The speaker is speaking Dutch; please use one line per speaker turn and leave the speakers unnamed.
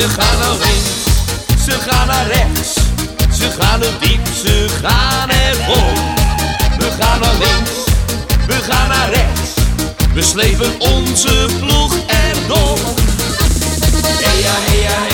Ze gaan naar links, ze gaan naar rechts, ze gaan er diep, ze gaan er hea We gaan naar links, we gaan naar rechts, we slepen onze ploeg erdoor. Hey ja, hey ja, hey.